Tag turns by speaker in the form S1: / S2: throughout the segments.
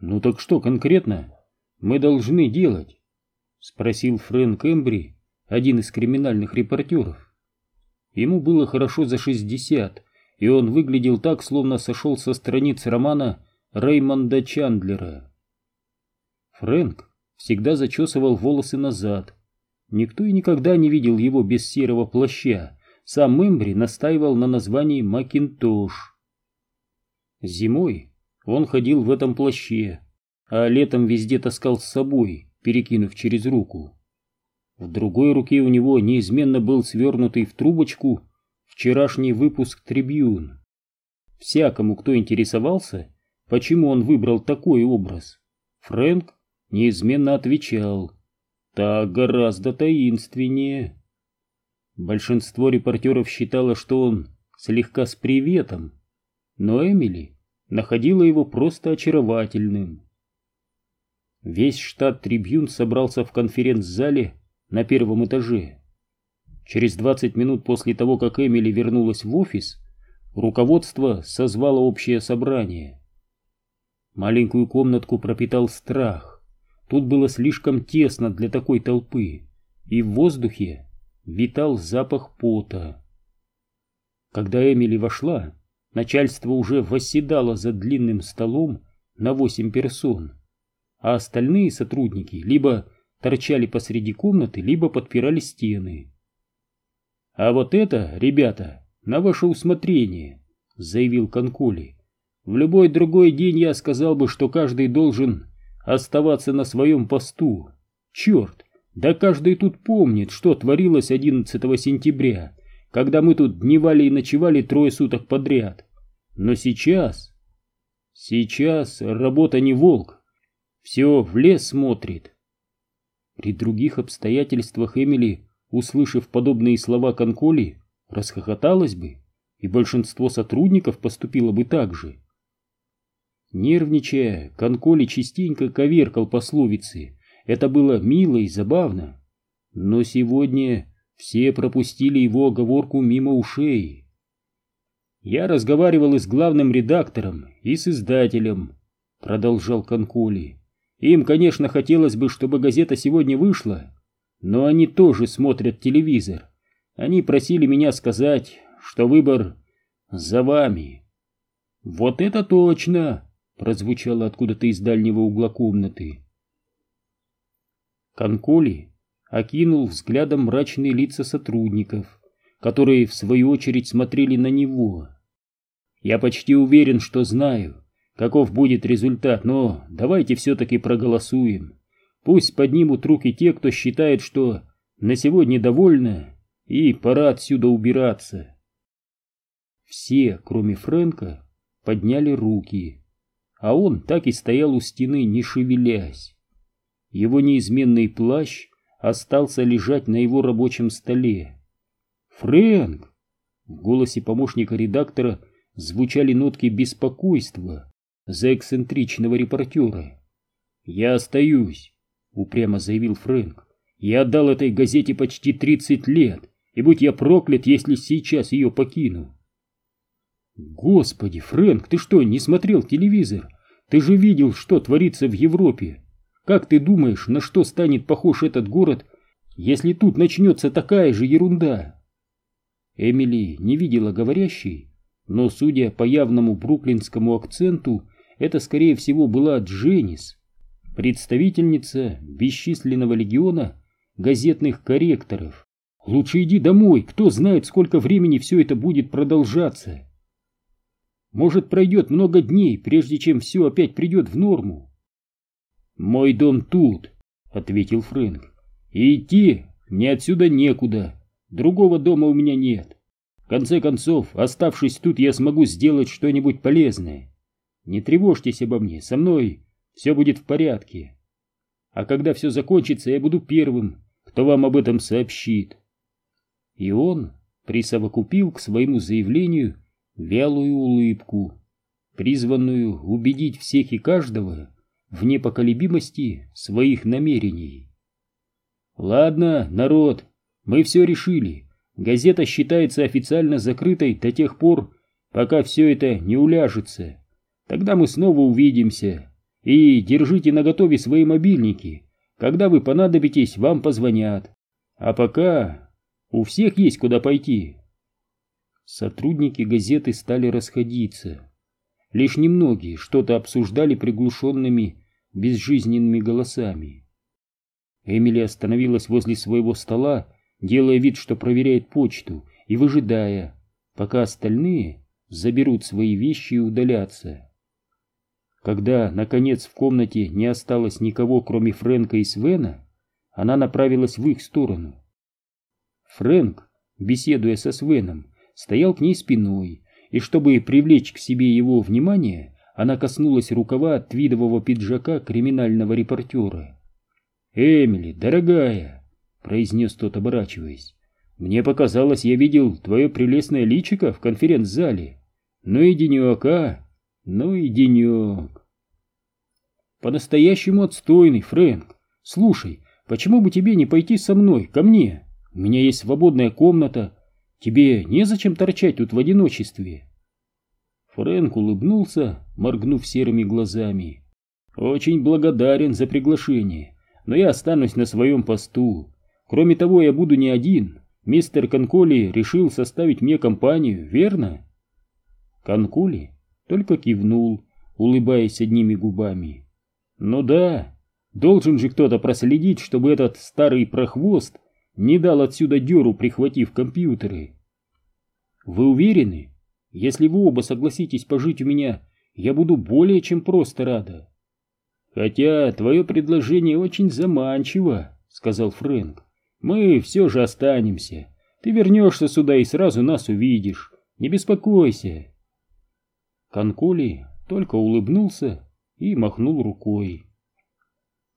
S1: «Ну так что конкретно мы должны делать?» — спросил Фрэнк Эмбри, один из криминальных репортеров. Ему было хорошо за шестьдесят, и он выглядел так, словно сошел со страниц романа Реймонда Чандлера. Фрэнк всегда зачесывал волосы назад. Никто и никогда не видел его без серого плаща. Сам Эмбри настаивал на названии «Макинтош». Зимой он ходил в этом плаще, а летом везде таскал с собой, перекинув через руку. В другой руке у него неизменно был свернутый в трубочку вчерашний выпуск «Трибьюн». Всякому, кто интересовался, почему он выбрал такой образ, Фрэнк неизменно отвечал «Так гораздо таинственнее». Большинство репортеров считало, что он слегка с приветом, но Эмили находила его просто очаровательным. Весь штат «Трибьюн» собрался в конференц-зале на первом этаже. Через 20 минут после того, как Эмили вернулась в офис, руководство созвало общее собрание. Маленькую комнатку пропитал страх. Тут было слишком тесно для такой толпы, и в воздухе витал запах пота. Когда Эмили вошла, Начальство уже восседало за длинным столом на восемь персон, а остальные сотрудники либо торчали посреди комнаты, либо подпирали стены. «А вот это, ребята, на ваше усмотрение», — заявил Конколи. «В любой другой день я сказал бы, что каждый должен оставаться на своем посту. Черт, да каждый тут помнит, что творилось 11 сентября, когда мы тут дневали и ночевали трое суток подряд. Но сейчас... Сейчас работа не волк. Все в лес смотрит. При других обстоятельствах Эмили, услышав подобные слова Конколи, расхохоталась бы, и большинство сотрудников поступило бы так же. Нервничая, Конколи частенько коверкал пословицы. Это было мило и забавно. Но сегодня все пропустили его оговорку мимо ушей. Я разговаривал и с главным редактором, и с издателем, продолжал Конкули. Им, конечно, хотелось бы, чтобы газета сегодня вышла, но они тоже смотрят телевизор. Они просили меня сказать, что выбор за вами. Вот это точно, прозвучало откуда-то из дальнего угла комнаты. Конколи окинул взглядом мрачные лица сотрудников, которые в свою очередь смотрели на него. Я почти уверен, что знаю, каков будет результат, но давайте все-таки проголосуем. Пусть поднимут руки те, кто считает, что на сегодня довольно, и пора отсюда убираться. Все, кроме Фрэнка, подняли руки, а он так и стоял у стены, не шевелясь. Его неизменный плащ остался лежать на его рабочем столе. «Фрэнк!» В голосе помощника редактора звучали нотки беспокойства за эксцентричного репортера. «Я остаюсь», — упрямо заявил Фрэнк. «Я отдал этой газете почти тридцать лет, и будь я проклят, если сейчас ее покину». «Господи, Фрэнк, ты что, не смотрел телевизор? Ты же видел, что творится в Европе. Как ты думаешь, на что станет похож этот город, если тут начнется такая же ерунда?» Эмили не видела говорящей, но, судя по явному бруклинскому акценту, это, скорее всего, была Дженнис, представительница бесчисленного легиона газетных корректоров. «Лучше иди домой, кто знает, сколько времени все это будет продолжаться!» Может, пройдет много дней, прежде чем все опять придет в норму. «Мой дом тут», — ответил Фрэнк. «И идти мне отсюда некуда. Другого дома у меня нет. В конце концов, оставшись тут, я смогу сделать что-нибудь полезное. Не тревожьтесь обо мне, со мной все будет в порядке. А когда все закончится, я буду первым, кто вам об этом сообщит». И он присовокупил к своему заявлению вялую улыбку, призванную убедить всех и каждого, в непоколебимости своих намерений. Ладно, народ, мы все решили. Газета считается официально закрытой до тех пор, пока все это не уляжется. Тогда мы снова увидимся. И держите наготове свои мобильники. Когда вы понадобитесь, вам позвонят. А пока у всех есть куда пойти. Сотрудники газеты стали расходиться. Лишь немногие что-то обсуждали приглушенными, безжизненными голосами. Эмили остановилась возле своего стола, делая вид, что проверяет почту, и выжидая, пока остальные заберут свои вещи и удалятся. Когда, наконец, в комнате не осталось никого, кроме Фрэнка и Свена, она направилась в их сторону. Фрэнк, беседуя со Свеном, стоял к ней спиной, и чтобы привлечь к себе его внимание, она коснулась рукава твидового пиджака криминального репортера. «Эмили, дорогая!» — произнес тот, оборачиваясь. «Мне показалось, я видел твое прелестное личико в конференц-зале. Ну и денек, а? Ну и денек!» «По-настоящему отстойный, Фрэнк. Слушай, почему бы тебе не пойти со мной, ко мне? У меня есть свободная комната, Тебе незачем торчать тут в одиночестве. Фрэнк улыбнулся, моргнув серыми глазами. Очень благодарен за приглашение, но я останусь на своем посту. Кроме того, я буду не один. Мистер Конколи решил составить мне компанию, верно? Конколи только кивнул, улыбаясь одними губами. Ну да, должен же кто-то проследить, чтобы этот старый прохвост не дал отсюда дёру, прихватив компьютеры. Вы уверены? Если вы оба согласитесь пожить у меня, я буду более чем просто рада. Хотя твое предложение очень заманчиво, сказал Фрэнк. Мы все же останемся. Ты вернешься сюда и сразу нас увидишь. Не беспокойся. Конколи только улыбнулся и махнул рукой.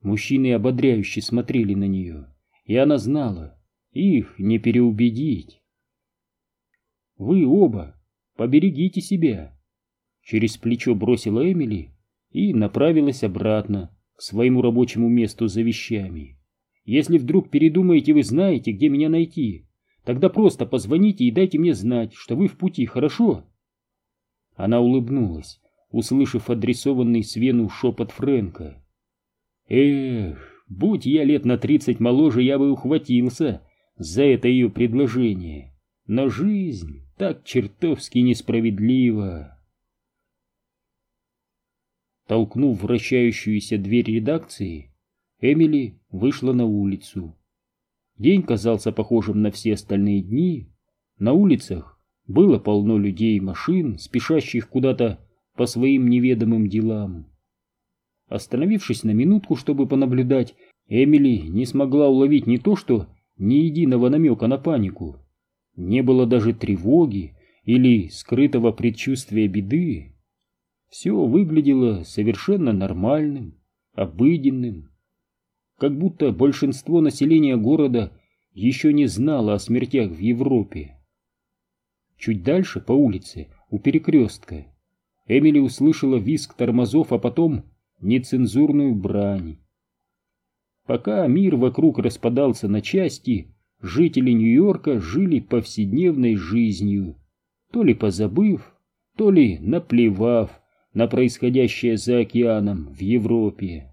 S1: Мужчины ободряюще смотрели на нее и она знала, их не переубедить. «Вы оба поберегите себя!» Через плечо бросила Эмили и направилась обратно к своему рабочему месту за вещами. «Если вдруг передумаете, вы знаете, где меня найти, тогда просто позвоните и дайте мне знать, что вы в пути, хорошо?» Она улыбнулась, услышав адресованный Свену шепот Фрэнка. «Эх, Будь я лет на тридцать моложе, я бы ухватился за это ее предложение. Но жизнь так чертовски несправедлива. Толкнув вращающуюся дверь редакции, Эмили вышла на улицу. День казался похожим на все остальные дни. На улицах было полно людей и машин, спешащих куда-то по своим неведомым делам. Остановившись на минутку, чтобы понаблюдать, Эмили не смогла уловить не то, что ни единого намека на панику. Не было даже тревоги или скрытого предчувствия беды. Все выглядело совершенно нормальным, обыденным. Как будто большинство населения города еще не знало о смертях в Европе. Чуть дальше, по улице, у перекрестка, Эмили услышала визг тормозов, а потом нецензурную брань. Пока мир вокруг распадался на части, жители Нью-Йорка жили повседневной жизнью, то ли позабыв, то ли наплевав на происходящее за океаном в Европе.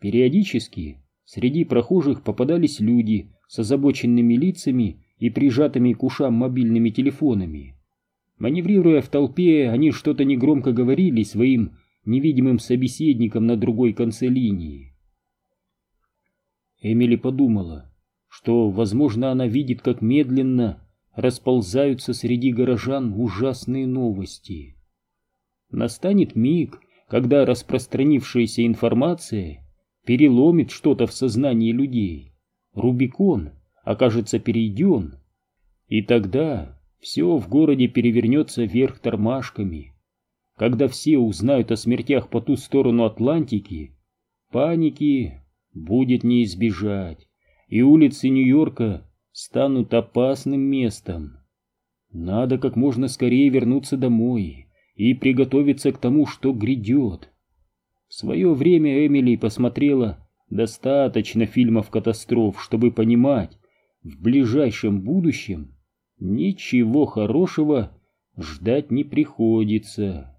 S1: Периодически среди прохожих попадались люди с озабоченными лицами и прижатыми к ушам мобильными телефонами. Маневрируя в толпе, они что-то негромко говорили своим невидимым собеседником на другой конце линии. Эмили подумала, что, возможно, она видит, как медленно расползаются среди горожан ужасные новости. Настанет миг, когда распространившаяся информация переломит что-то в сознании людей. Рубикон окажется перейден, и тогда все в городе перевернется вверх тормашками. Когда все узнают о смертях по ту сторону Атлантики, паники будет не избежать, и улицы Нью-Йорка станут опасным местом. Надо как можно скорее вернуться домой и приготовиться к тому, что грядет. В свое время Эмили посмотрела достаточно фильмов катастроф, чтобы понимать, в ближайшем будущем ничего хорошего ждать не приходится.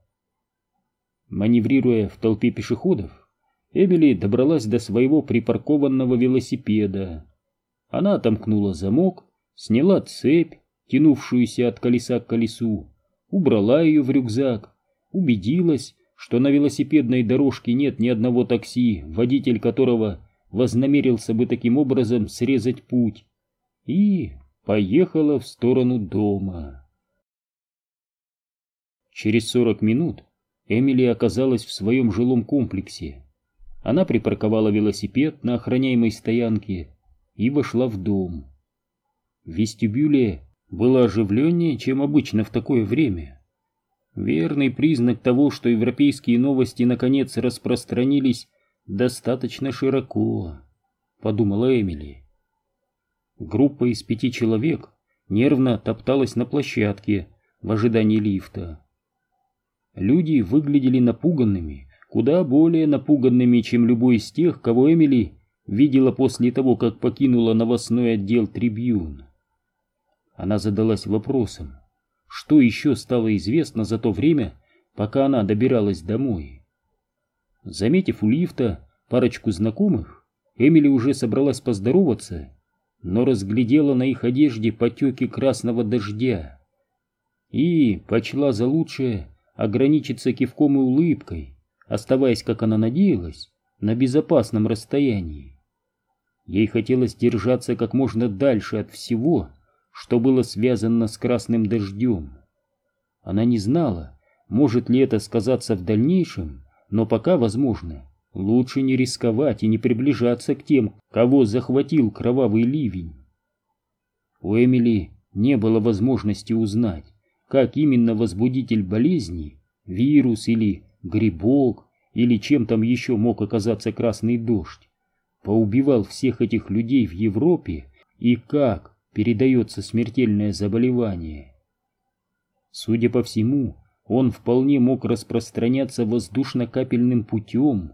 S1: Маневрируя в толпе пешеходов, Эмили добралась до своего припаркованного велосипеда. Она отомкнула замок, сняла цепь, тянувшуюся от колеса к колесу, убрала ее в рюкзак, убедилась, что на велосипедной дорожке нет ни одного такси, водитель которого вознамерился бы таким образом срезать путь, и поехала в сторону дома. Через сорок минут Эмили оказалась в своем жилом комплексе. Она припарковала велосипед на охраняемой стоянке и вошла в дом. В вестибюле было оживленнее, чем обычно в такое время. Верный признак того, что европейские новости наконец распространились достаточно широко, подумала Эмили. Группа из пяти человек нервно топталась на площадке в ожидании лифта. Люди выглядели напуганными, куда более напуганными, чем любой из тех, кого Эмили видела после того, как покинула новостной отдел «Трибьюн». Она задалась вопросом, что еще стало известно за то время, пока она добиралась домой. Заметив у лифта парочку знакомых, Эмили уже собралась поздороваться, но разглядела на их одежде потеки красного дождя и почла за лучшее ограничиться кивком и улыбкой, оставаясь, как она надеялась, на безопасном расстоянии. Ей хотелось держаться как можно дальше от всего, что было связано с красным дождем. Она не знала, может ли это сказаться в дальнейшем, но пока, возможно, лучше не рисковать и не приближаться к тем, кого захватил кровавый ливень. У Эмили не было возможности узнать, как именно возбудитель болезни, вирус или грибок, или чем там еще мог оказаться красный дождь, поубивал всех этих людей в Европе и как передается смертельное заболевание. Судя по всему, он вполне мог распространяться воздушно-капельным путем,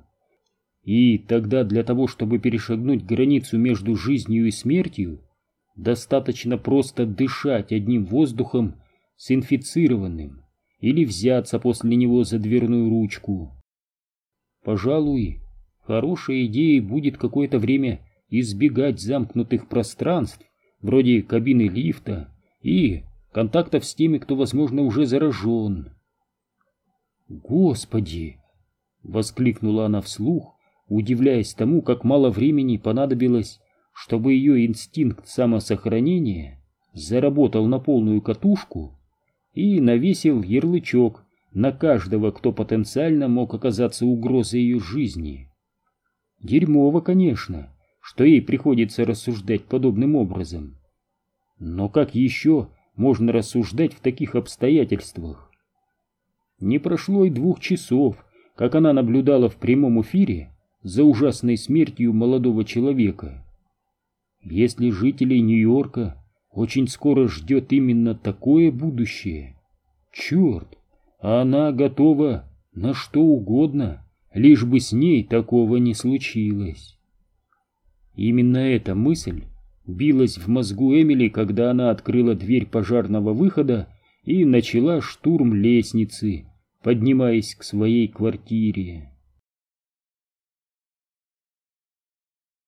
S1: и тогда для того, чтобы перешагнуть границу между жизнью и смертью, достаточно просто дышать одним воздухом с инфицированным или взяться после него за дверную ручку. Пожалуй, хорошей идеей будет какое-то время избегать замкнутых пространств, вроде кабины лифта и контактов с теми, кто, возможно, уже заражен. «Господи!» — воскликнула она вслух, удивляясь тому, как мало времени понадобилось, чтобы ее инстинкт самосохранения заработал на полную катушку и навесил ярлычок на каждого, кто потенциально мог оказаться угрозой ее жизни. Дерьмово, конечно, что ей приходится рассуждать подобным образом. Но как еще можно рассуждать в таких обстоятельствах? Не прошло и двух часов, как она наблюдала в прямом эфире за ужасной смертью молодого человека. Если жителей Нью-Йорка очень скоро ждет именно такое будущее. Черт, она готова на что угодно, лишь бы с ней такого не случилось. Именно эта мысль билась в мозгу Эмили, когда она открыла дверь пожарного выхода и начала штурм лестницы, поднимаясь к своей квартире.